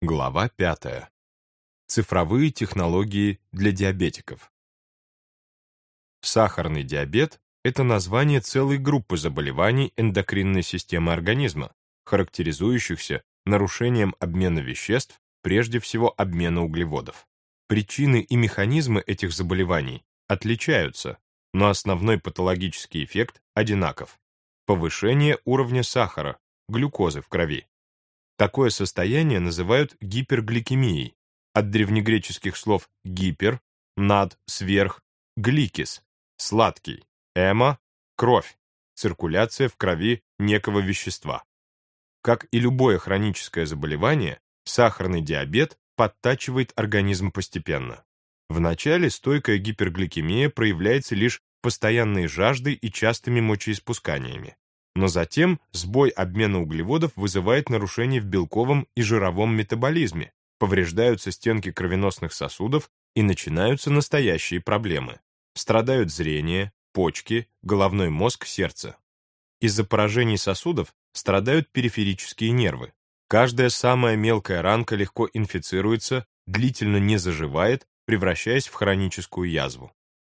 Глава 5. Цифровые технологии для диабетиков. Сахарный диабет – это название целой группы заболеваний эндокринной системы организма, характеризующихся нарушением обмена веществ, прежде всего обмена углеводов. Причины и механизмы этих заболеваний отличаются, но основной патологический эффект одинаков – повышение уровня сахара, глюкозы в крови. Такое состояние называют гипергликемией, от древнегреческих слов «гипер», «над», «сверх», «гликис», «сладкий», «эма», «кровь», циркуляция в крови некого вещества. Как и любое хроническое заболевание, сахарный диабет подтачивает организм постепенно. Вначале стойкая гипергликемия проявляется лишь постоянной жаждой и частыми мочеиспусканиями но затем сбой обмена углеводов вызывает нарушение в белковом и жировом метаболизме, повреждаются стенки кровеносных сосудов и начинаются настоящие проблемы. Страдают зрение, почки, головной мозг, сердце. Из-за поражений сосудов страдают периферические нервы. Каждая самая мелкая ранка легко инфицируется, длительно не заживает, превращаясь в хроническую язву.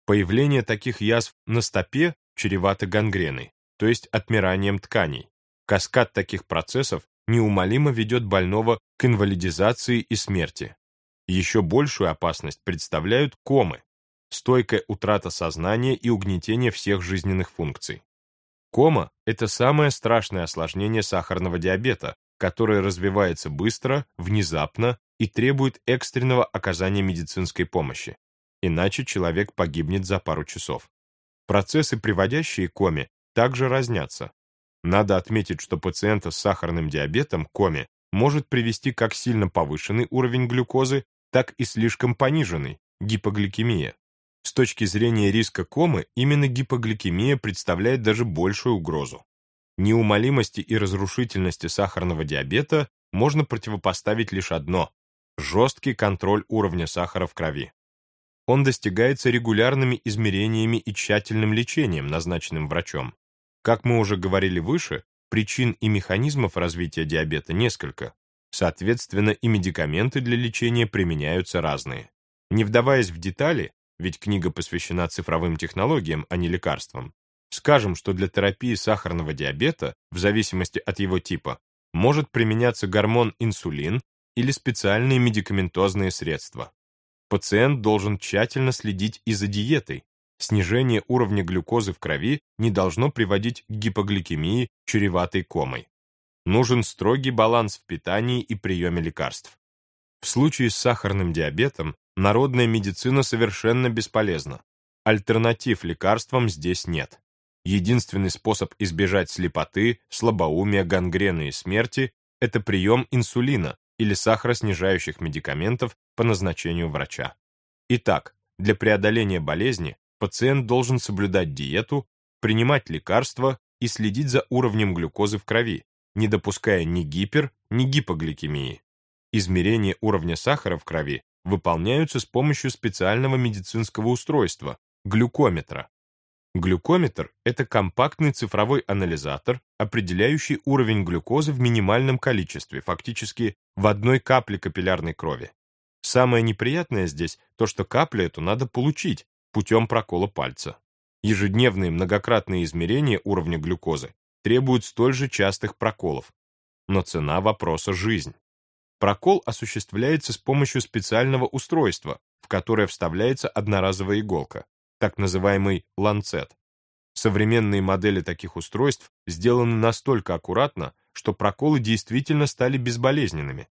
Появление таких язв на стопе чревато гангреной то есть отмиранием тканей. Каскад таких процессов неумолимо ведет больного к инвалидизации и смерти. Еще большую опасность представляют комы, стойкая утрата сознания и угнетение всех жизненных функций. Кома – это самое страшное осложнение сахарного диабета, которое развивается быстро, внезапно и требует экстренного оказания медицинской помощи, иначе человек погибнет за пару часов. Процессы, приводящие к коме, также разнятся. Надо отметить, что пациента с сахарным диабетом коме может привести как сильно повышенный уровень глюкозы, так и слишком пониженный, гипогликемия. С точки зрения риска комы, именно гипогликемия представляет даже большую угрозу. Неумолимости и разрушительности сахарного диабета можно противопоставить лишь одно – жесткий контроль уровня сахара в крови. Он достигается регулярными измерениями и тщательным лечением, назначенным врачом. Как мы уже говорили выше, причин и механизмов развития диабета несколько. Соответственно, и медикаменты для лечения применяются разные. Не вдаваясь в детали, ведь книга посвящена цифровым технологиям, а не лекарствам, скажем, что для терапии сахарного диабета, в зависимости от его типа, может применяться гормон инсулин или специальные медикаментозные средства. Пациент должен тщательно следить и за диетой, снижение уровня глюкозы в крови не должно приводить к гипогликемии, чреватой комой. Нужен строгий баланс в питании и приеме лекарств. В случае с сахарным диабетом народная медицина совершенно бесполезна. Альтернатив лекарствам здесь нет. Единственный способ избежать слепоты, слабоумия, гангрены и смерти – это прием инсулина или сахароснижающих медикаментов по назначению врача. Итак, для преодоления болезни пациент должен соблюдать диету, принимать лекарства и следить за уровнем глюкозы в крови, не допуская ни гипер, ни гипогликемии. Измерения уровня сахара в крови выполняются с помощью специального медицинского устройства – глюкометра. Глюкометр – это компактный цифровой анализатор, определяющий уровень глюкозы в минимальном количестве, фактически в одной капле капиллярной крови. Самое неприятное здесь то, что каплю эту надо получить, путем прокола пальца. Ежедневные многократные измерения уровня глюкозы требуют столь же частых проколов. Но цена вопроса – жизнь. Прокол осуществляется с помощью специального устройства, в которое вставляется одноразовая иголка, так называемый ланцет. Современные модели таких устройств сделаны настолько аккуратно, что проколы действительно стали безболезненными.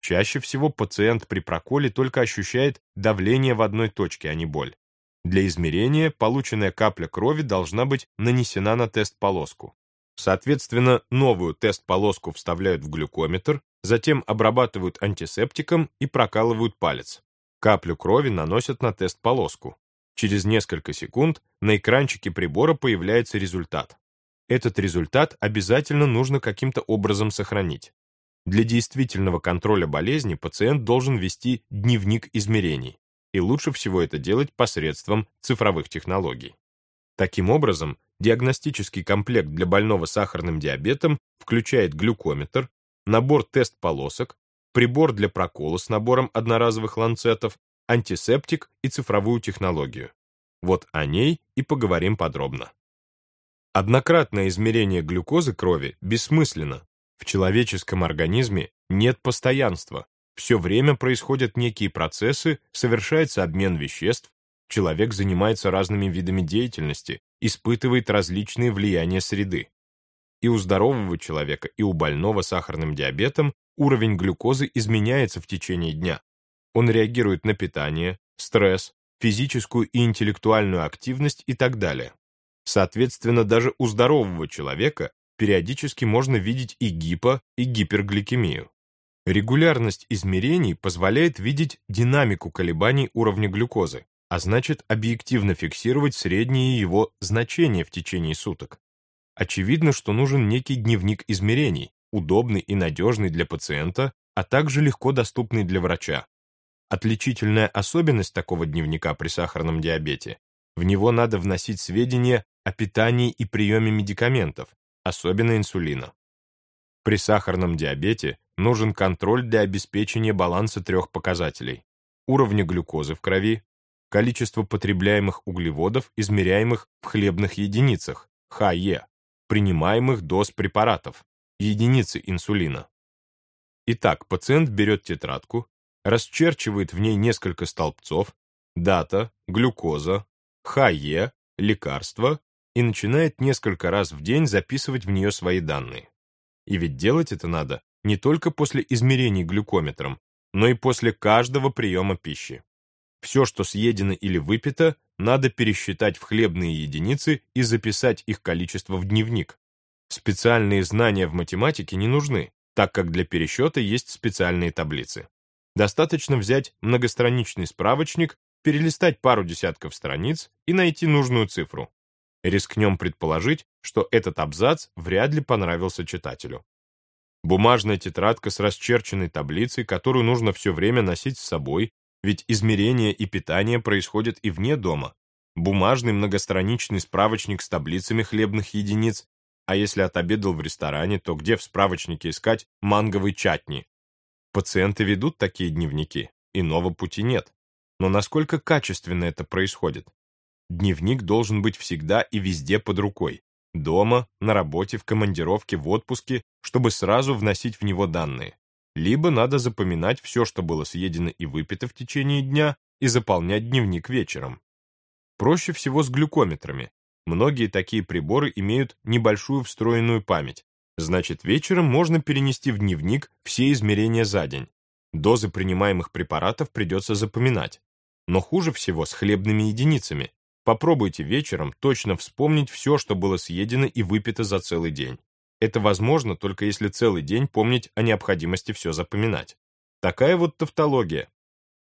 Чаще всего пациент при проколе только ощущает давление в одной точке, а не боль. Для измерения полученная капля крови должна быть нанесена на тест-полоску. Соответственно, новую тест-полоску вставляют в глюкометр, затем обрабатывают антисептиком и прокалывают палец. Каплю крови наносят на тест-полоску. Через несколько секунд на экранчике прибора появляется результат. Этот результат обязательно нужно каким-то образом сохранить. Для действительного контроля болезни пациент должен вести дневник измерений и лучше всего это делать посредством цифровых технологий. Таким образом, диагностический комплект для больного сахарным диабетом включает глюкометр, набор тест-полосок, прибор для прокола с набором одноразовых ланцетов, антисептик и цифровую технологию. Вот о ней и поговорим подробно. Однократное измерение глюкозы крови бессмысленно. В человеческом организме нет постоянства. Все время происходят некие процессы, совершается обмен веществ, человек занимается разными видами деятельности, испытывает различные влияния среды. И у здорового человека, и у больного сахарным диабетом уровень глюкозы изменяется в течение дня. Он реагирует на питание, стресс, физическую и интеллектуальную активность и так далее. Соответственно, даже у здорового человека периодически можно видеть и гипо, и гипергликемию. Регулярность измерений позволяет видеть динамику колебаний уровня глюкозы, а значит объективно фиксировать средние его значения в течение суток. Очевидно, что нужен некий дневник измерений, удобный и надежный для пациента, а также легко доступный для врача. Отличительная особенность такого дневника при сахарном диабете – в него надо вносить сведения о питании и приеме медикаментов, особенно инсулина. При сахарном диабете нужен контроль для обеспечения баланса трех показателей – уровня глюкозы в крови, количество потребляемых углеводов, измеряемых в хлебных единицах, ХЕ, принимаемых доз препаратов, единицы инсулина. Итак, пациент берет тетрадку, расчерчивает в ней несколько столбцов, дата, глюкоза, ХЕ, лекарство и начинает несколько раз в день записывать в нее свои данные. И ведь делать это надо не только после измерений глюкометром, но и после каждого приема пищи. Все, что съедено или выпито, надо пересчитать в хлебные единицы и записать их количество в дневник. Специальные знания в математике не нужны, так как для пересчета есть специальные таблицы. Достаточно взять многостраничный справочник, перелистать пару десятков страниц и найти нужную цифру. Рискнем предположить, что этот абзац вряд ли понравился читателю. Бумажная тетрадка с расчерченной таблицей, которую нужно все время носить с собой, ведь измерение и питание происходят и вне дома. Бумажный многостраничный справочник с таблицами хлебных единиц, а если отобедал в ресторане, то где в справочнике искать манговый чатни? Пациенты ведут такие дневники, иного пути нет. Но насколько качественно это происходит? Дневник должен быть всегда и везде под рукой. Дома, на работе, в командировке, в отпуске, чтобы сразу вносить в него данные либо надо запоминать все, что было съедено и выпито в течение дня, и заполнять дневник вечером. Проще всего с глюкометрами. Многие такие приборы имеют небольшую встроенную память. Значит, вечером можно перенести в дневник все измерения за день. Дозы принимаемых препаратов придется запоминать. Но хуже всего с хлебными единицами. Попробуйте вечером точно вспомнить все, что было съедено и выпито за целый день. Это возможно только если целый день помнить о необходимости все запоминать. Такая вот тавтология.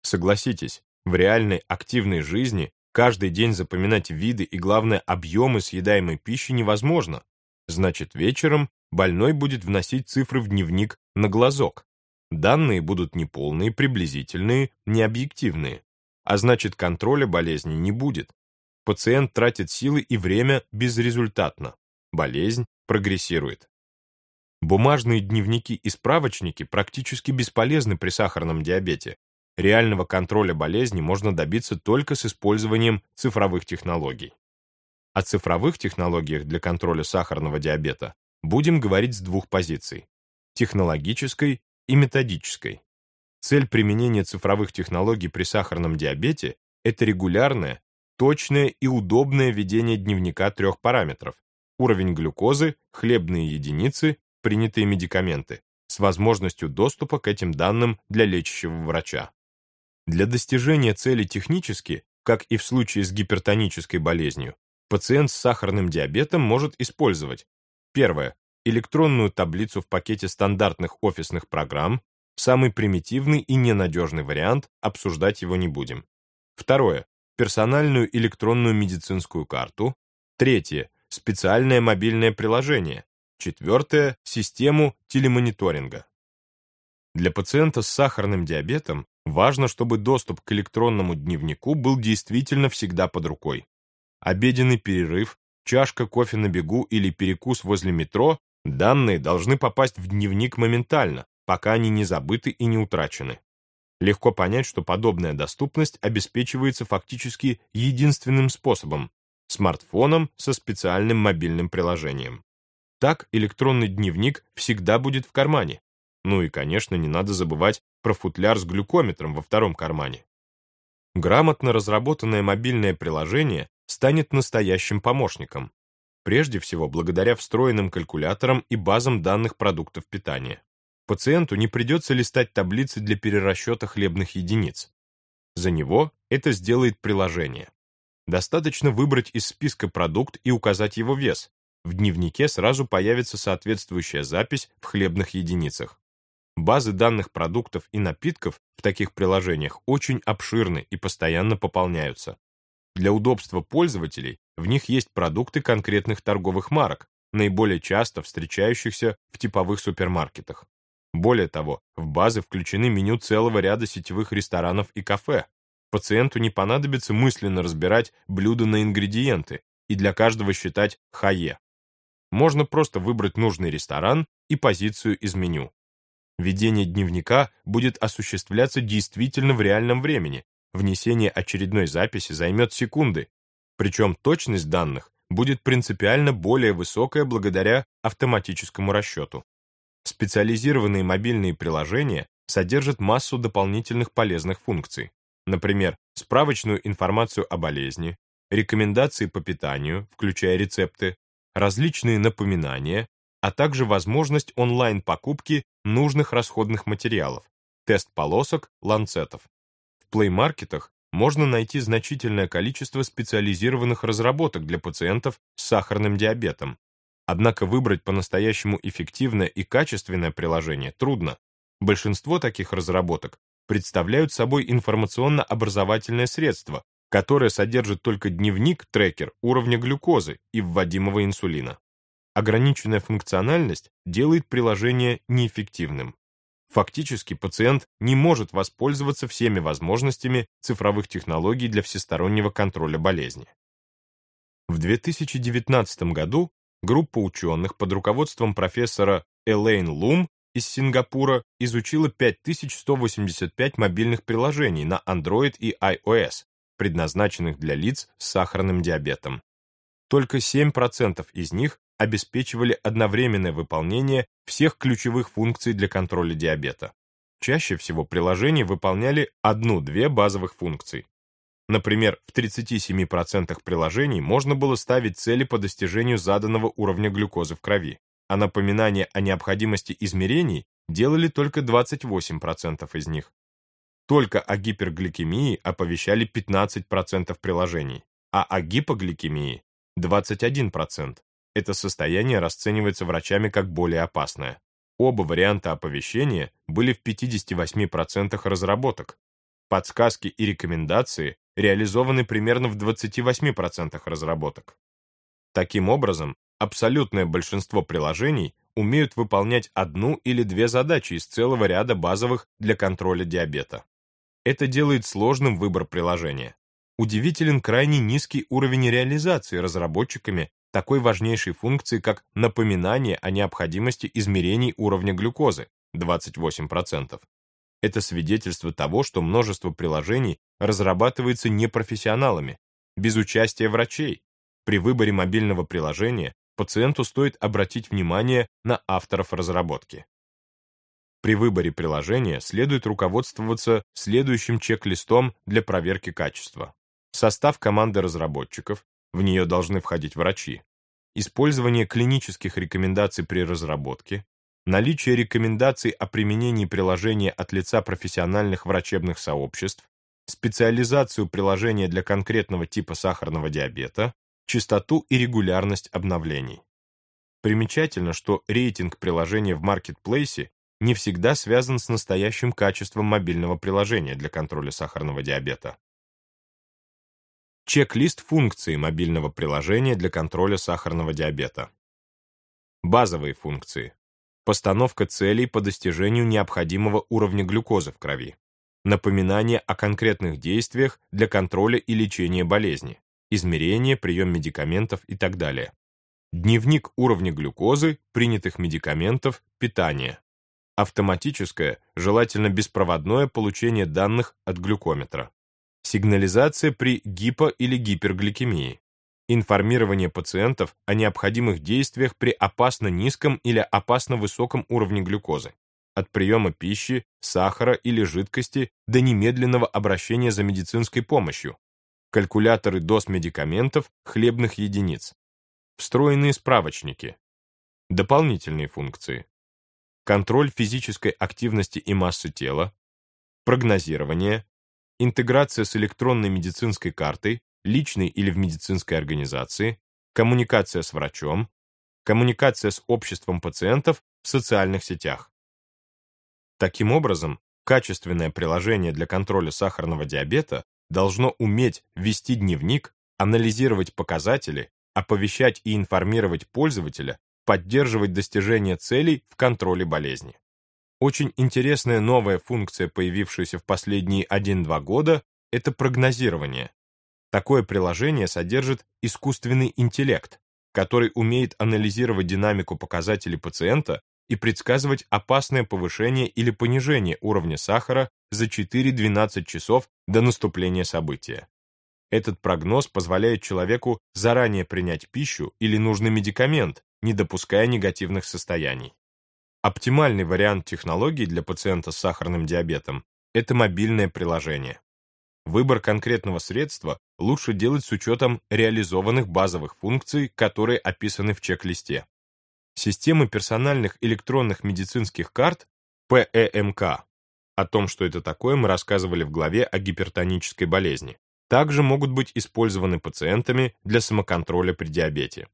Согласитесь, в реальной активной жизни каждый день запоминать виды и, главное, объемы съедаемой пищи невозможно. Значит, вечером больной будет вносить цифры в дневник на глазок. Данные будут неполные, приблизительные, необъективные. А значит, контроля болезни не будет. Пациент тратит силы и время безрезультатно. Болезнь прогрессирует. Бумажные дневники и справочники практически бесполезны при сахарном диабете. Реального контроля болезни можно добиться только с использованием цифровых технологий. О цифровых технологиях для контроля сахарного диабета будем говорить с двух позиций – технологической и методической. Цель применения цифровых технологий при сахарном диабете – это регулярное, точное и удобное ведение дневника трех параметров уровень глюкозы, хлебные единицы, принятые медикаменты, с возможностью доступа к этим данным для лечащего врача. Для достижения цели технически, как и в случае с гипертонической болезнью, пациент с сахарным диабетом может использовать первое электронную таблицу в пакете стандартных офисных программ, самый примитивный и ненадежный вариант, обсуждать его не будем. Второе персональную электронную медицинскую карту. Третье специальное мобильное приложение. Четвертое – систему телемониторинга. Для пациента с сахарным диабетом важно, чтобы доступ к электронному дневнику был действительно всегда под рукой. Обеденный перерыв, чашка кофе на бегу или перекус возле метро – данные должны попасть в дневник моментально, пока они не забыты и не утрачены. Легко понять, что подобная доступность обеспечивается фактически единственным способом – смартфоном со специальным мобильным приложением. Так электронный дневник всегда будет в кармане. Ну и, конечно, не надо забывать про футляр с глюкометром во втором кармане. Грамотно разработанное мобильное приложение станет настоящим помощником, прежде всего благодаря встроенным калькуляторам и базам данных продуктов питания. Пациенту не придется листать таблицы для перерасчета хлебных единиц. За него это сделает приложение. Достаточно выбрать из списка продукт и указать его вес. В дневнике сразу появится соответствующая запись в хлебных единицах. Базы данных продуктов и напитков в таких приложениях очень обширны и постоянно пополняются. Для удобства пользователей в них есть продукты конкретных торговых марок, наиболее часто встречающихся в типовых супермаркетах. Более того, в базы включены меню целого ряда сетевых ресторанов и кафе. Пациенту не понадобится мысленно разбирать блюда на ингредиенты и для каждого считать хае. Можно просто выбрать нужный ресторан и позицию из меню. Ведение дневника будет осуществляться действительно в реальном времени. Внесение очередной записи займет секунды, причем точность данных будет принципиально более высокая благодаря автоматическому расчету. Специализированные мобильные приложения содержат массу дополнительных полезных функций. Например, справочную информацию о болезни, рекомендации по питанию, включая рецепты, различные напоминания, а также возможность онлайн-покупки нужных расходных материалов, тест полосок, ланцетов. В Market можно найти значительное количество специализированных разработок для пациентов с сахарным диабетом, Однако выбрать по-настоящему эффективное и качественное приложение трудно. Большинство таких разработок представляют собой информационно-образовательное средство, которое содержит только дневник-трекер уровня глюкозы и вводимого инсулина. Ограниченная функциональность делает приложение неэффективным. Фактически пациент не может воспользоваться всеми возможностями цифровых технологий для всестороннего контроля болезни. В 2019 году группа ученых под руководством профессора Элейн Лум из Сингапура изучила 5185 мобильных приложений на Android и iOS, предназначенных для лиц с сахарным диабетом. Только 7% из них обеспечивали одновременное выполнение всех ключевых функций для контроля диабета. Чаще всего приложения выполняли одну-две базовых функций. Например, в 37% приложений можно было ставить цели по достижению заданного уровня глюкозы в крови, а напоминания о необходимости измерений делали только 28% из них. Только о гипергликемии оповещали 15% приложений, а о гипогликемии – 21%. Это состояние расценивается врачами как более опасное. Оба варианта оповещения были в 58% разработок. Подсказки и рекомендации реализованы примерно в 28% разработок. Таким образом, абсолютное большинство приложений умеют выполнять одну или две задачи из целого ряда базовых для контроля диабета. Это делает сложным выбор приложения. Удивителен крайне низкий уровень реализации разработчиками такой важнейшей функции, как напоминание о необходимости измерений уровня глюкозы 28%, это свидетельство того, что множество приложений разрабатывается непрофессионалами, без участия врачей. При выборе мобильного приложения пациенту стоит обратить внимание на авторов разработки. При выборе приложения следует руководствоваться следующим чек-листом для проверки качества. Состав команды разработчиков, в нее должны входить врачи. Использование клинических рекомендаций при разработке, наличие рекомендаций о применении приложения от лица профессиональных врачебных сообществ, специализацию приложения для конкретного типа сахарного диабета, частоту и регулярность обновлений. Примечательно, что рейтинг приложения в маркетплейсе не всегда связан с настоящим качеством мобильного приложения для контроля сахарного диабета. Чек-лист функций мобильного приложения для контроля сахарного диабета. Базовые функции постановка целей по достижению необходимого уровня глюкозы в крови, напоминание о конкретных действиях для контроля и лечения болезни, измерение, прием медикаментов и так далее. Дневник уровня глюкозы, принятых медикаментов, питания. Автоматическое, желательно беспроводное получение данных от глюкометра. Сигнализация при гипо- или гипергликемии. Информирование пациентов о необходимых действиях при опасно низком или опасно высоком уровне глюкозы. От приема пищи, сахара или жидкости до немедленного обращения за медицинской помощью. Калькуляторы доз медикаментов, хлебных единиц. Встроенные справочники. Дополнительные функции контроль физической активности и массы тела, прогнозирование, интеграция с электронной медицинской картой, личной или в медицинской организации, коммуникация с врачом, коммуникация с обществом пациентов в социальных сетях. Таким образом, качественное приложение для контроля сахарного диабета должно уметь вести дневник, анализировать показатели, оповещать и информировать пользователя поддерживать достижение целей в контроле болезни. Очень интересная новая функция, появившаяся в последние 1-2 года, это прогнозирование. Такое приложение содержит искусственный интеллект, который умеет анализировать динамику показателей пациента и предсказывать опасное повышение или понижение уровня сахара за 4-12 часов до наступления события. Этот прогноз позволяет человеку заранее принять пищу или нужный медикамент, не допуская негативных состояний. Оптимальный вариант технологий для пациента с сахарным диабетом – это мобильное приложение. Выбор конкретного средства лучше делать с учетом реализованных базовых функций, которые описаны в чек-листе. Системы персональных электронных медицинских карт ПЭМК. О том, что это такое, мы рассказывали в главе о гипертонической болезни. Также могут быть использованы пациентами для самоконтроля при диабете.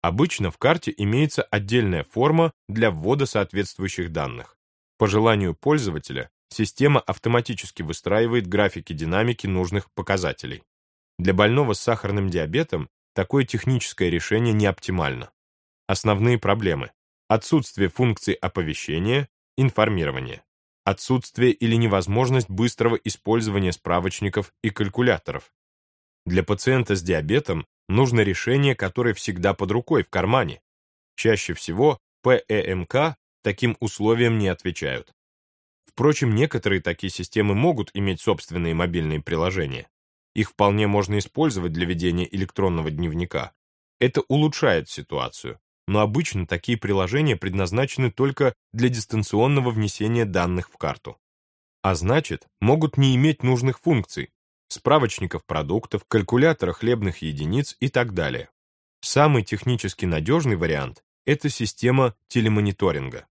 Обычно в карте имеется отдельная форма для ввода соответствующих данных. По желанию пользователя система автоматически выстраивает графики динамики нужных показателей. Для больного с сахарным диабетом такое техническое решение не оптимально. Основные проблемы. Отсутствие функции оповещения, информирования. Отсутствие или невозможность быстрого использования справочников и калькуляторов. Для пациента с диабетом нужно решение, которое всегда под рукой, в кармане. Чаще всего ПЭМК таким условиям не отвечают. Впрочем, некоторые такие системы могут иметь собственные мобильные приложения. Их вполне можно использовать для ведения электронного дневника. Это улучшает ситуацию, но обычно такие приложения предназначены только для дистанционного внесения данных в карту. А значит, могут не иметь нужных функций, справочников продуктов, калькулятора хлебных единиц и так далее. Самый технически надежный вариант – это система телемониторинга.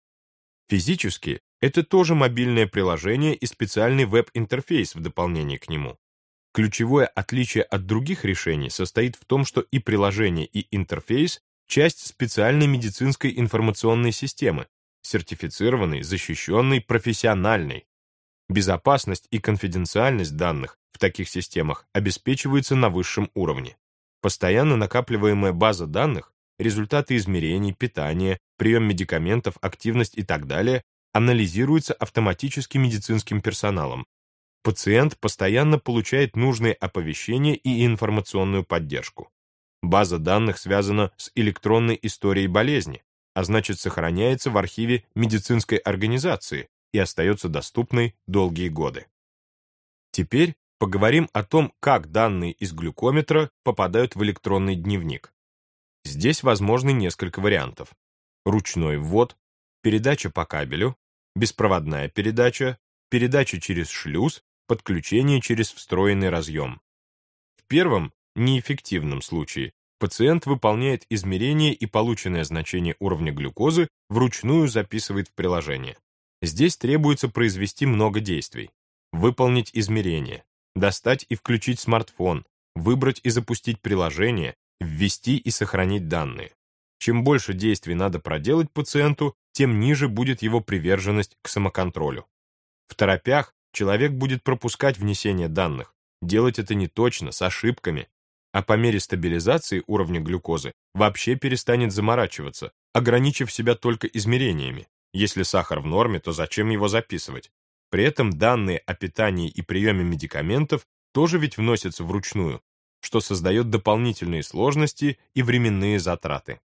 Физически это тоже мобильное приложение и специальный веб-интерфейс в дополнение к нему. Ключевое отличие от других решений состоит в том, что и приложение, и интерфейс – часть специальной медицинской информационной системы, сертифицированной, защищенной, профессиональной. Безопасность и конфиденциальность данных в таких системах обеспечиваются на высшем уровне. Постоянно накапливаемая база данных, результаты измерений, питания, прием медикаментов, активность и так далее анализируются автоматически медицинским персоналом. Пациент постоянно получает нужные оповещения и информационную поддержку. База данных связана с электронной историей болезни, а значит сохраняется в архиве медицинской организации и остается доступной долгие годы. Теперь поговорим о том, как данные из глюкометра попадают в электронный дневник. Здесь возможны несколько вариантов. Ручной ввод, передача по кабелю, беспроводная передача, передача через шлюз, подключение через встроенный разъем. В первом, неэффективном случае, пациент выполняет измерение и полученное значение уровня глюкозы вручную записывает в приложение. Здесь требуется произвести много действий. Выполнить измерение, достать и включить смартфон, выбрать и запустить приложение, ввести и сохранить данные. Чем больше действий надо проделать пациенту, тем ниже будет его приверженность к самоконтролю. В торопях человек будет пропускать внесение данных, делать это неточно, с ошибками, а по мере стабилизации уровня глюкозы вообще перестанет заморачиваться, ограничив себя только измерениями. Если сахар в норме, то зачем его записывать? При этом данные о питании и приеме медикаментов тоже ведь вносятся вручную, что создает дополнительные сложности и временные затраты.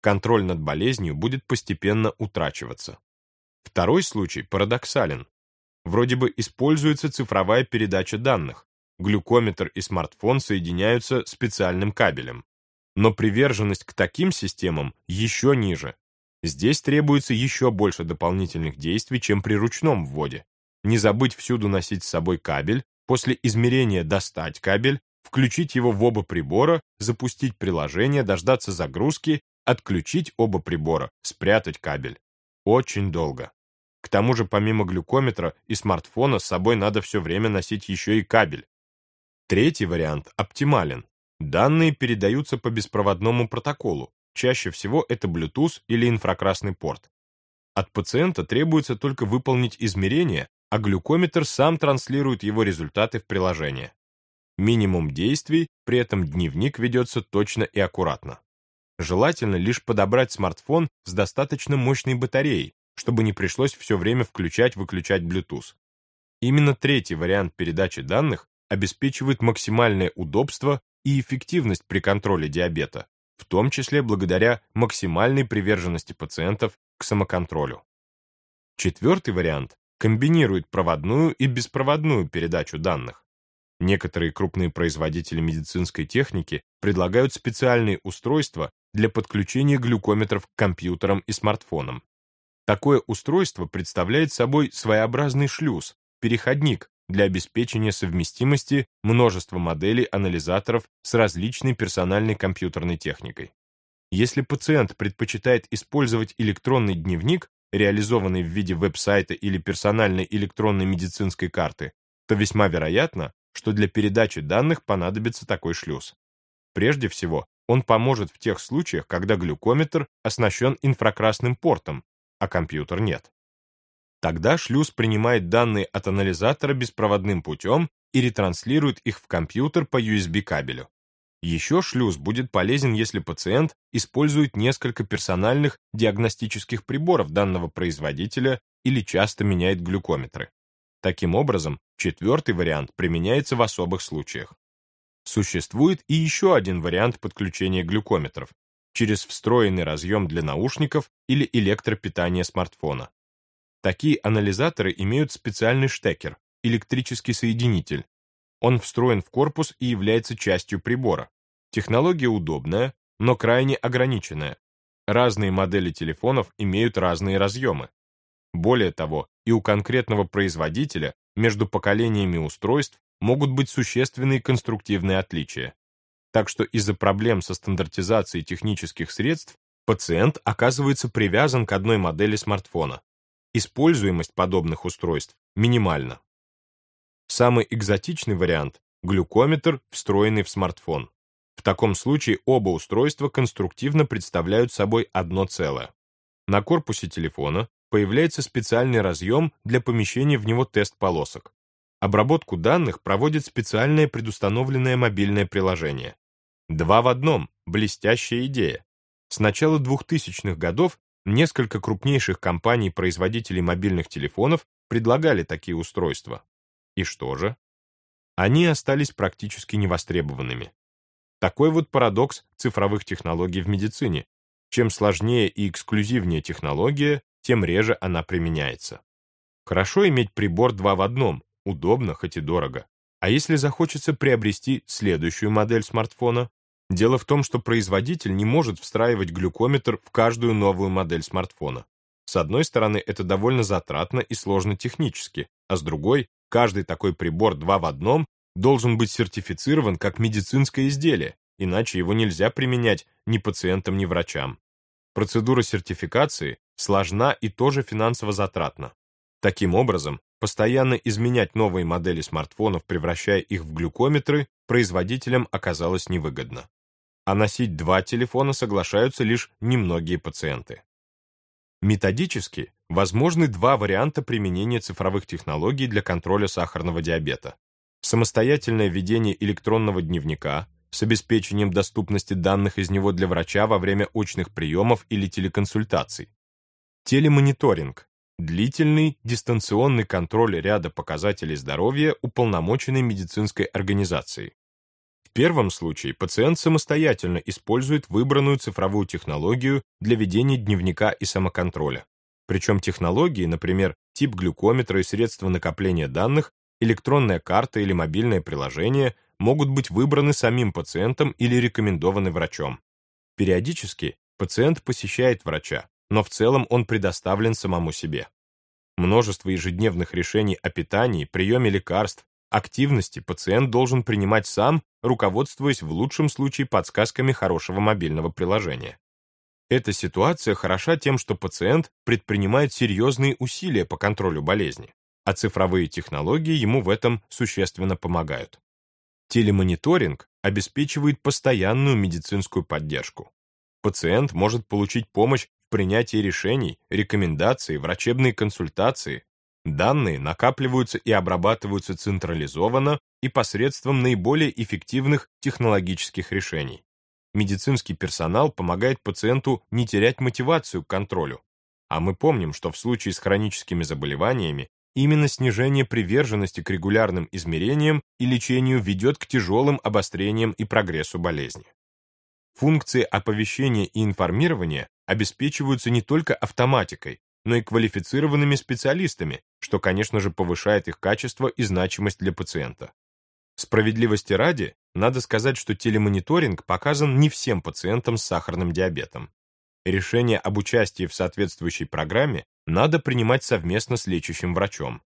Контроль над болезнью будет постепенно утрачиваться. Второй случай парадоксален. Вроде бы используется цифровая передача данных, глюкометр и смартфон соединяются специальным кабелем. Но приверженность к таким системам еще ниже. Здесь требуется еще больше дополнительных действий, чем при ручном вводе. Не забыть всюду носить с собой кабель, после измерения достать кабель, включить его в оба прибора, запустить приложение, дождаться загрузки, отключить оба прибора, спрятать кабель. Очень долго. К тому же помимо глюкометра и смартфона с собой надо все время носить еще и кабель. Третий вариант оптимален. Данные передаются по беспроводному протоколу. Чаще всего это Bluetooth или инфракрасный порт. От пациента требуется только выполнить измерение, а глюкометр сам транслирует его результаты в приложение. Минимум действий, при этом дневник ведется точно и аккуратно. Желательно лишь подобрать смартфон с достаточно мощной батареей, чтобы не пришлось все время включать-выключать Bluetooth. Именно третий вариант передачи данных обеспечивает максимальное удобство и эффективность при контроле диабета, в том числе благодаря максимальной приверженности пациентов к самоконтролю. Четвертый вариант комбинирует проводную и беспроводную передачу данных. Некоторые крупные производители медицинской техники предлагают специальные устройства для подключения глюкометров к компьютерам и смартфонам. Такое устройство представляет собой своеобразный шлюз, переходник для обеспечения совместимости множества моделей анализаторов с различной персональной компьютерной техникой. Если пациент предпочитает использовать электронный дневник, реализованный в виде веб-сайта или персональной электронной медицинской карты, то весьма вероятно, что для передачи данных понадобится такой шлюз. Прежде всего, он поможет в тех случаях, когда глюкометр оснащен инфракрасным портом, а компьютер нет. Тогда шлюз принимает данные от анализатора беспроводным путем и ретранслирует их в компьютер по USB-кабелю. Еще шлюз будет полезен, если пациент использует несколько персональных диагностических приборов данного производителя или часто меняет глюкометры. Таким образом, четвертый вариант применяется в особых случаях. Существует и еще один вариант подключения глюкометров через встроенный разъем для наушников или электропитание смартфона. Такие анализаторы имеют специальный штекер, электрический соединитель. Он встроен в корпус и является частью прибора. Технология удобная, но крайне ограниченная. Разные модели телефонов имеют разные разъемы. Более того, и у конкретного производителя между поколениями устройств могут быть существенные конструктивные отличия. Так что из-за проблем со стандартизацией технических средств пациент оказывается привязан к одной модели смартфона. Используемость подобных устройств минимальна. Самый экзотичный вариант – глюкометр, встроенный в смартфон. В таком случае оба устройства конструктивно представляют собой одно целое. На корпусе телефона появляется специальный разъем для помещения в него тест-полосок. Обработку данных проводит специальное предустановленное мобильное приложение. Два в одном – блестящая идея. С начала 2000-х годов несколько крупнейших компаний-производителей мобильных телефонов предлагали такие устройства. И что же? Они остались практически невостребованными. Такой вот парадокс цифровых технологий в медицине. Чем сложнее и эксклюзивнее технология, тем реже она применяется. Хорошо иметь прибор два в одном, удобно, хоть и дорого. А если захочется приобрести следующую модель смартфона? Дело в том, что производитель не может встраивать глюкометр в каждую новую модель смартфона. С одной стороны, это довольно затратно и сложно технически, а с другой, каждый такой прибор два в одном должен быть сертифицирован как медицинское изделие, иначе его нельзя применять ни пациентам, ни врачам. Процедура сертификации сложна и тоже финансово затратна. Таким образом, постоянно изменять новые модели смартфонов, превращая их в глюкометры, производителям оказалось невыгодно а носить два телефона соглашаются лишь немногие пациенты. Методически возможны два варианта применения цифровых технологий для контроля сахарного диабета. Самостоятельное ведение электронного дневника с обеспечением доступности данных из него для врача во время очных приемов или телеконсультаций. Телемониторинг – длительный дистанционный контроль ряда показателей здоровья уполномоченной медицинской организации. В первом случае пациент самостоятельно использует выбранную цифровую технологию для ведения дневника и самоконтроля. Причем технологии, например, тип глюкометра и средства накопления данных, электронная карта или мобильное приложение могут быть выбраны самим пациентом или рекомендованы врачом. Периодически пациент посещает врача, но в целом он предоставлен самому себе. Множество ежедневных решений о питании, приеме лекарств, активности пациент должен принимать сам, руководствуясь в лучшем случае подсказками хорошего мобильного приложения. Эта ситуация хороша тем, что пациент предпринимает серьезные усилия по контролю болезни, а цифровые технологии ему в этом существенно помогают. Телемониторинг обеспечивает постоянную медицинскую поддержку. Пациент может получить помощь в принятии решений, рекомендации, врачебные консультации. Данные накапливаются и обрабатываются централизованно и посредством наиболее эффективных технологических решений медицинский персонал помогает пациенту не терять мотивацию к контролю. А мы помним, что в случае с хроническими заболеваниями именно снижение приверженности к регулярным измерениям и лечению ведет к тяжелым обострениям и прогрессу болезни. Функции оповещения и информирования обеспечиваются не только автоматикой, но и квалифицированными специалистами, что, конечно же, повышает их качество и значимость для пациента. Справедливости ради, надо сказать, что телемониторинг показан не всем пациентам с сахарным диабетом. Решение об участии в соответствующей программе надо принимать совместно с лечащим врачом.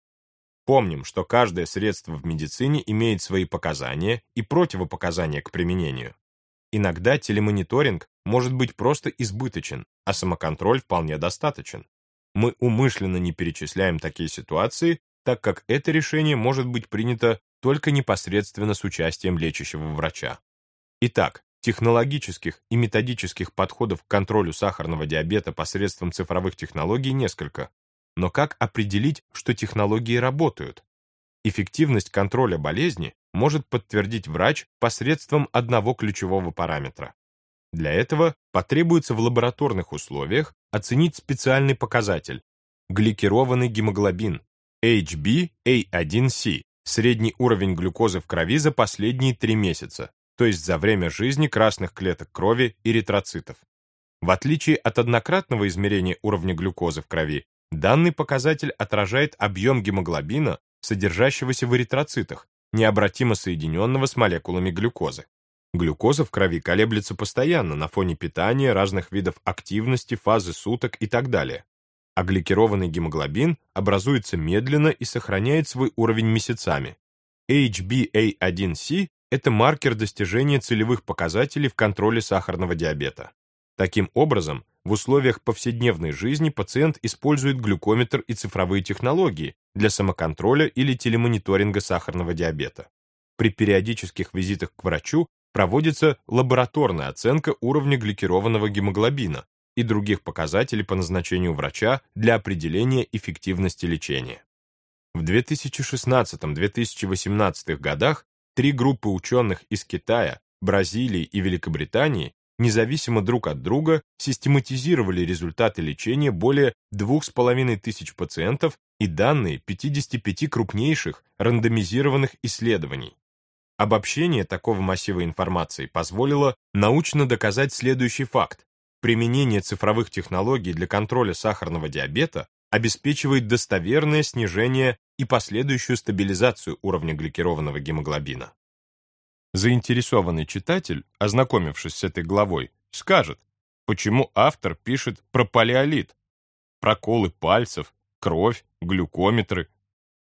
Помним, что каждое средство в медицине имеет свои показания и противопоказания к применению. Иногда телемониторинг может быть просто избыточен, а самоконтроль вполне достаточен. Мы умышленно не перечисляем такие ситуации, так как это решение может быть принято только непосредственно с участием лечащего врача. Итак, технологических и методических подходов к контролю сахарного диабета посредством цифровых технологий несколько. Но как определить, что технологии работают? Эффективность контроля болезни может подтвердить врач посредством одного ключевого параметра. Для этого потребуется в лабораторных условиях оценить специальный показатель – гликированный гемоглобин, HbA1c, средний уровень глюкозы в крови за последние три месяца, то есть за время жизни красных клеток крови и эритроцитов. В отличие от однократного измерения уровня глюкозы в крови, данный показатель отражает объем гемоглобина, содержащегося в эритроцитах, необратимо соединенного с молекулами глюкозы. Глюкоза в крови колеблется постоянно на фоне питания, разных видов активности, фазы суток и так далее а гликированный гемоглобин образуется медленно и сохраняет свой уровень месяцами. HbA1c – это маркер достижения целевых показателей в контроле сахарного диабета. Таким образом, в условиях повседневной жизни пациент использует глюкометр и цифровые технологии для самоконтроля или телемониторинга сахарного диабета. При периодических визитах к врачу проводится лабораторная оценка уровня гликированного гемоглобина, и других показателей по назначению врача для определения эффективности лечения. В 2016-2018 годах три группы ученых из Китая, Бразилии и Великобритании независимо друг от друга систематизировали результаты лечения более 2500 пациентов и данные 55 крупнейших рандомизированных исследований. Обобщение такого массива информации позволило научно доказать следующий факт. Применение цифровых технологий для контроля сахарного диабета обеспечивает достоверное снижение и последующую стабилизацию уровня гликированного гемоглобина. Заинтересованный читатель, ознакомившись с этой главой, скажет, почему автор пишет про палеолит, проколы пальцев, кровь, глюкометры.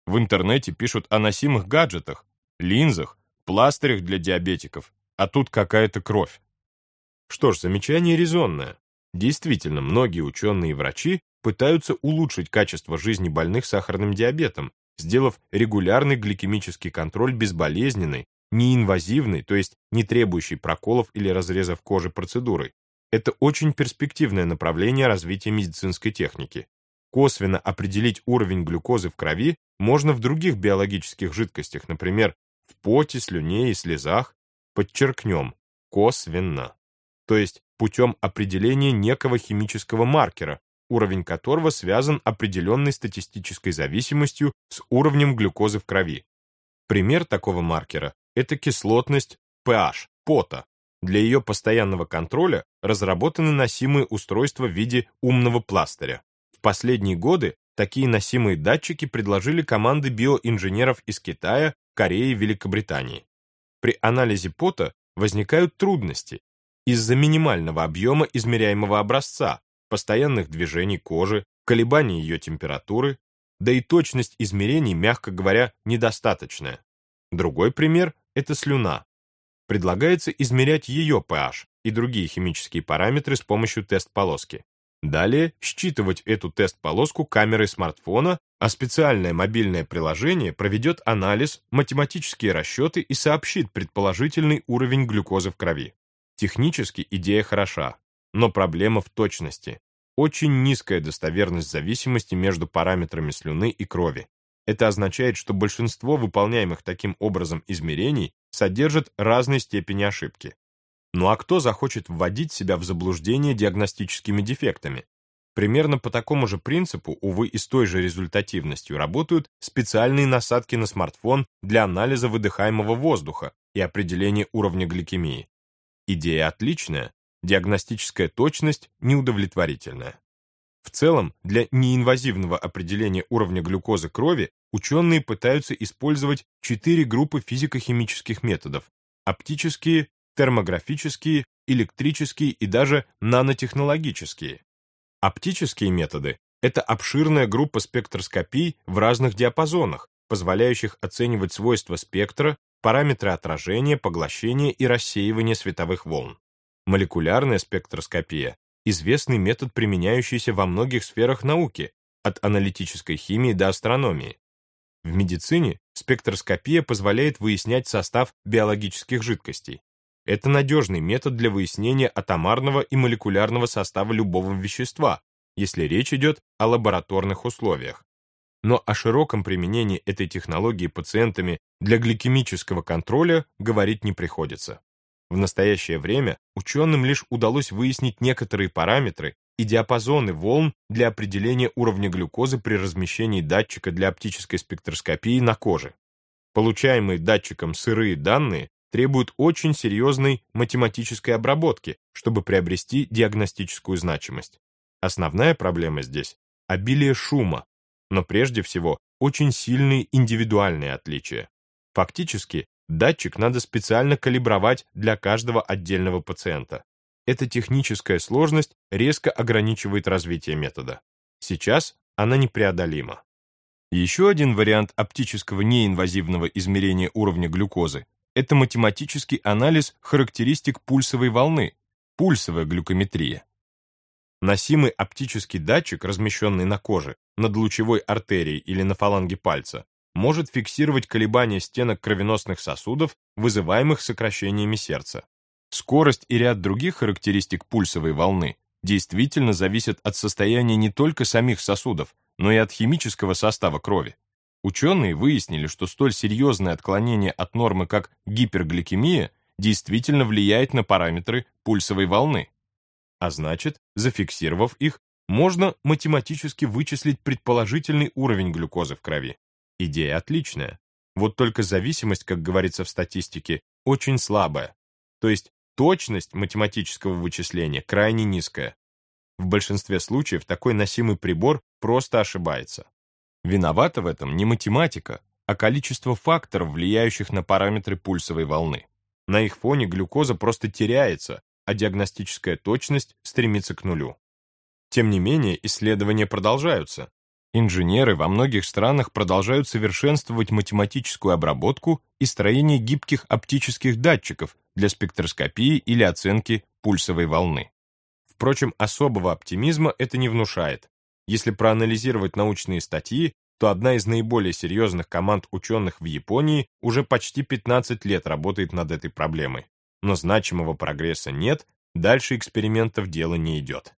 В интернете пишут о носимых гаджетах, линзах, пластырях для диабетиков, а тут какая-то кровь. Что ж, замечание резонное. Действительно, многие ученые и врачи пытаются улучшить качество жизни больных сахарным диабетом, сделав регулярный гликемический контроль безболезненной, неинвазивной, то есть не требующей проколов или разрезов кожи процедурой. Это очень перспективное направление развития медицинской техники. Косвенно определить уровень глюкозы в крови можно в других биологических жидкостях, например, в поте, слюне и слезах. Подчеркнем, косвенно то есть путем определения некого химического маркера, уровень которого связан определенной статистической зависимостью с уровнем глюкозы в крови. Пример такого маркера – это кислотность pH, пота. Для ее постоянного контроля разработаны носимые устройства в виде умного пластыря. В последние годы такие носимые датчики предложили команды биоинженеров из Китая, Кореи и Великобритании. При анализе пота возникают трудности из-за минимального объема измеряемого образца, постоянных движений кожи, колебаний ее температуры, да и точность измерений, мягко говоря, недостаточная. Другой пример – это слюна. Предлагается измерять ее pH и другие химические параметры с помощью тест-полоски. Далее считывать эту тест-полоску камерой смартфона, а специальное мобильное приложение проведет анализ, математические расчеты и сообщит предположительный уровень глюкозы в крови. Технически идея хороша, но проблема в точности. Очень низкая достоверность зависимости между параметрами слюны и крови. Это означает, что большинство выполняемых таким образом измерений содержит разной степени ошибки. Ну а кто захочет вводить себя в заблуждение диагностическими дефектами? Примерно по такому же принципу, увы, и с той же результативностью работают специальные насадки на смартфон для анализа выдыхаемого воздуха и определения уровня гликемии. Идея отличная, диагностическая точность неудовлетворительная. В целом, для неинвазивного определения уровня глюкозы крови ученые пытаются использовать четыре группы физико-химических методов – оптические, термографические, электрические и даже нанотехнологические. Оптические методы – это обширная группа спектроскопий в разных диапазонах, позволяющих оценивать свойства спектра, параметры отражения, поглощения и рассеивания световых волн. Молекулярная спектроскопия – известный метод, применяющийся во многих сферах науки, от аналитической химии до астрономии. В медицине спектроскопия позволяет выяснять состав биологических жидкостей. Это надежный метод для выяснения атомарного и молекулярного состава любого вещества, если речь идет о лабораторных условиях. Но о широком применении этой технологии пациентами для гликемического контроля говорить не приходится. В настоящее время ученым лишь удалось выяснить некоторые параметры и диапазоны волн для определения уровня глюкозы при размещении датчика для оптической спектроскопии на коже. Получаемые датчиком сырые данные требуют очень серьезной математической обработки, чтобы приобрести диагностическую значимость. Основная проблема здесь – обилие шума, но прежде всего очень сильные индивидуальные отличия. Фактически, датчик надо специально калибровать для каждого отдельного пациента. Эта техническая сложность резко ограничивает развитие метода. Сейчас она непреодолима. Еще один вариант оптического неинвазивного измерения уровня глюкозы это математический анализ характеристик пульсовой волны, пульсовая глюкометрия. Носимый оптический датчик, размещенный на коже, над лучевой артерией или на фаланге пальца, может фиксировать колебания стенок кровеносных сосудов, вызываемых сокращениями сердца. Скорость и ряд других характеристик пульсовой волны действительно зависят от состояния не только самих сосудов, но и от химического состава крови. Ученые выяснили, что столь серьезное отклонение от нормы, как гипергликемия, действительно влияет на параметры пульсовой волны. А значит, зафиксировав их, можно математически вычислить предположительный уровень глюкозы в крови. Идея отличная. Вот только зависимость, как говорится в статистике, очень слабая. То есть точность математического вычисления крайне низкая. В большинстве случаев такой носимый прибор просто ошибается. Виновата в этом не математика, а количество факторов, влияющих на параметры пульсовой волны. На их фоне глюкоза просто теряется, а диагностическая точность стремится к нулю. Тем не менее, исследования продолжаются. Инженеры во многих странах продолжают совершенствовать математическую обработку и строение гибких оптических датчиков для спектроскопии или оценки пульсовой волны. Впрочем, особого оптимизма это не внушает. Если проанализировать научные статьи, то одна из наиболее серьезных команд ученых в Японии уже почти 15 лет работает над этой проблемой. Но значимого прогресса нет, дальше экспериментов дело не идет.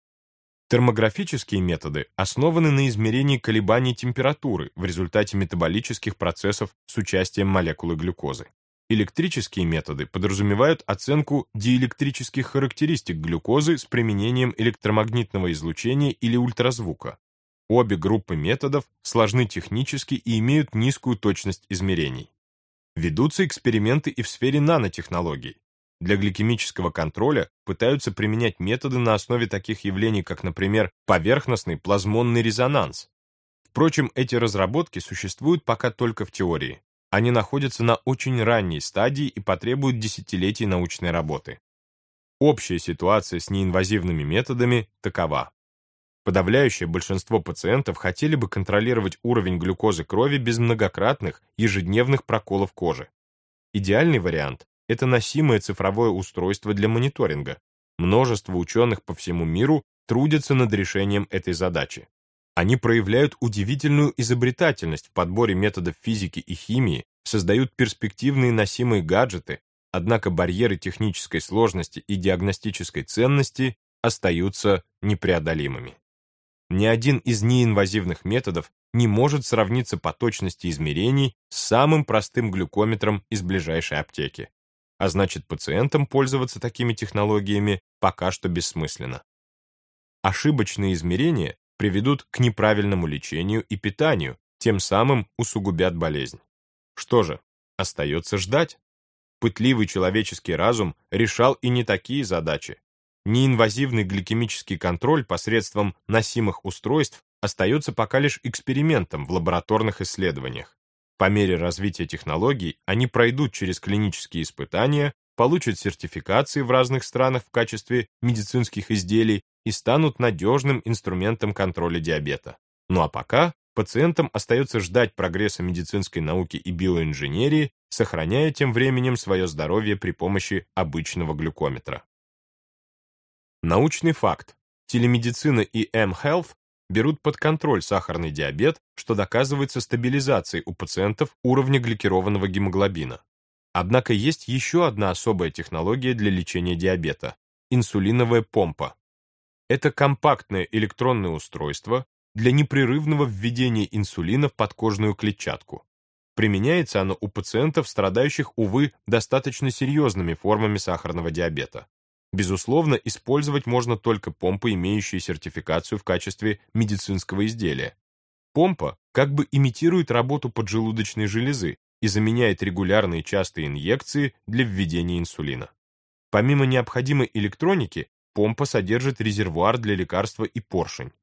Термографические методы основаны на измерении колебаний температуры в результате метаболических процессов с участием молекулы глюкозы. Электрические методы подразумевают оценку диэлектрических характеристик глюкозы с применением электромагнитного излучения или ультразвука. Обе группы методов сложны технически и имеют низкую точность измерений. Ведутся эксперименты и в сфере нанотехнологий. Для гликемического контроля пытаются применять методы на основе таких явлений, как, например, поверхностный плазмонный резонанс. Впрочем, эти разработки существуют пока только в теории. Они находятся на очень ранней стадии и потребуют десятилетий научной работы. Общая ситуация с неинвазивными методами такова. Подавляющее большинство пациентов хотели бы контролировать уровень глюкозы крови без многократных ежедневных проколов кожи. Идеальный вариант – это носимое цифровое устройство для мониторинга. Множество ученых по всему миру трудятся над решением этой задачи. Они проявляют удивительную изобретательность в подборе методов физики и химии, создают перспективные носимые гаджеты, однако барьеры технической сложности и диагностической ценности остаются непреодолимыми. Ни один из неинвазивных методов не может сравниться по точности измерений с самым простым глюкометром из ближайшей аптеки. А значит, пациентам пользоваться такими технологиями пока что бессмысленно. Ошибочные измерения приведут к неправильному лечению и питанию, тем самым усугубят болезнь. Что же, остается ждать? Пытливый человеческий разум решал и не такие задачи. Неинвазивный гликемический контроль посредством носимых устройств остается пока лишь экспериментом в лабораторных исследованиях. По мере развития технологий они пройдут через клинические испытания, получат сертификации в разных странах в качестве медицинских изделий и станут надежным инструментом контроля диабета. Ну а пока пациентам остается ждать прогресса медицинской науки и биоинженерии, сохраняя тем временем свое здоровье при помощи обычного глюкометра. Научный факт. Телемедицина и M-Health берут под контроль сахарный диабет, что доказывается стабилизацией у пациентов уровня гликированного гемоглобина. Однако есть еще одна особая технология для лечения диабета – инсулиновая помпа. Это компактное электронное устройство, для непрерывного введения инсулина в подкожную клетчатку. Применяется оно у пациентов, страдающих, увы, достаточно серьезными формами сахарного диабета. Безусловно, использовать можно только помпы, имеющие сертификацию в качестве медицинского изделия. Помпа как бы имитирует работу поджелудочной железы и заменяет регулярные частые инъекции для введения инсулина. Помимо необходимой электроники, помпа содержит резервуар для лекарства и поршень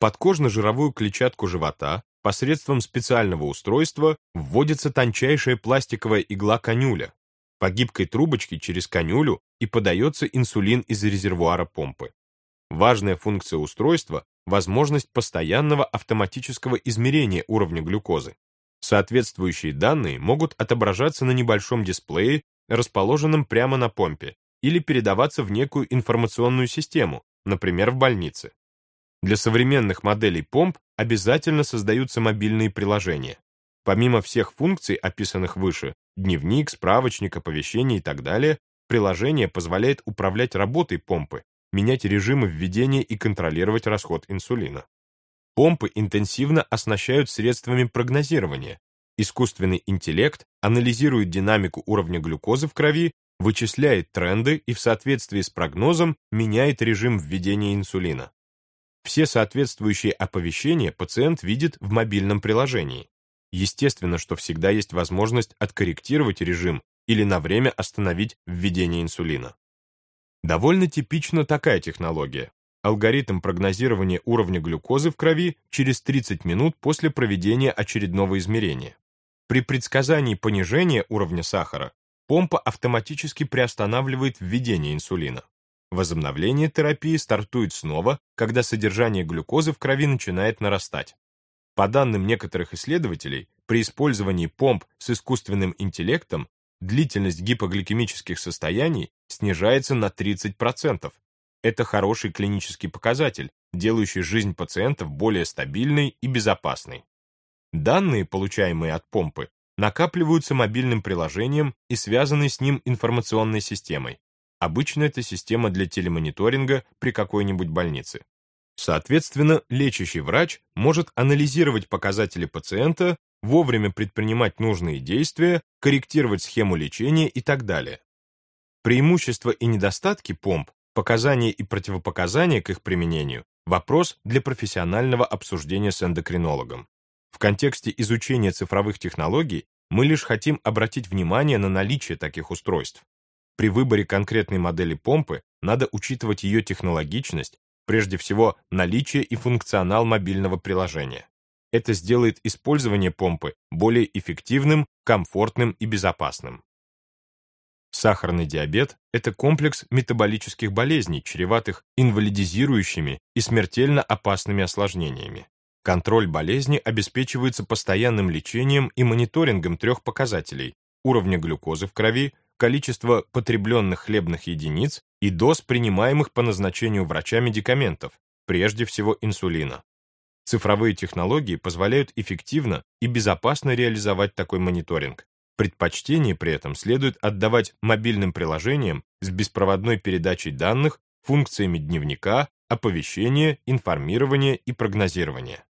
подкожно-жировую клетчатку живота посредством специального устройства вводится тончайшая пластиковая игла-канюля. По гибкой трубочке через канюлю и подается инсулин из резервуара помпы. Важная функция устройства – возможность постоянного автоматического измерения уровня глюкозы. Соответствующие данные могут отображаться на небольшом дисплее, расположенном прямо на помпе, или передаваться в некую информационную систему, например, в больнице. Для современных моделей помп обязательно создаются мобильные приложения. Помимо всех функций, описанных выше, дневник, справочник, оповещение и так далее, приложение позволяет управлять работой помпы, менять режимы введения и контролировать расход инсулина. Помпы интенсивно оснащают средствами прогнозирования. Искусственный интеллект анализирует динамику уровня глюкозы в крови, вычисляет тренды и в соответствии с прогнозом меняет режим введения инсулина. Все соответствующие оповещения пациент видит в мобильном приложении. Естественно, что всегда есть возможность откорректировать режим или на время остановить введение инсулина. Довольно типична такая технология. Алгоритм прогнозирования уровня глюкозы в крови через 30 минут после проведения очередного измерения. При предсказании понижения уровня сахара помпа автоматически приостанавливает введение инсулина. Возобновление терапии стартует снова, когда содержание глюкозы в крови начинает нарастать. По данным некоторых исследователей, при использовании помп с искусственным интеллектом длительность гипогликемических состояний снижается на 30%. Это хороший клинический показатель, делающий жизнь пациентов более стабильной и безопасной. Данные, получаемые от помпы, накапливаются мобильным приложением и связанной с ним информационной системой. Обычно это система для телемониторинга при какой-нибудь больнице. Соответственно, лечащий врач может анализировать показатели пациента, вовремя предпринимать нужные действия, корректировать схему лечения и так далее. Преимущества и недостатки помп, показания и противопоказания к их применению – вопрос для профессионального обсуждения с эндокринологом. В контексте изучения цифровых технологий мы лишь хотим обратить внимание на наличие таких устройств. При выборе конкретной модели помпы надо учитывать ее технологичность, прежде всего наличие и функционал мобильного приложения. Это сделает использование помпы более эффективным, комфортным и безопасным. Сахарный диабет – это комплекс метаболических болезней, чреватых инвалидизирующими и смертельно опасными осложнениями. Контроль болезни обеспечивается постоянным лечением и мониторингом трех показателей – уровня глюкозы в крови, количество потребленных хлебных единиц и доз принимаемых по назначению врача медикаментов, прежде всего инсулина. Цифровые технологии позволяют эффективно и безопасно реализовать такой мониторинг. Предпочтение при этом следует отдавать мобильным приложениям с беспроводной передачей данных, функциями дневника, оповещения, информирования и прогнозирования.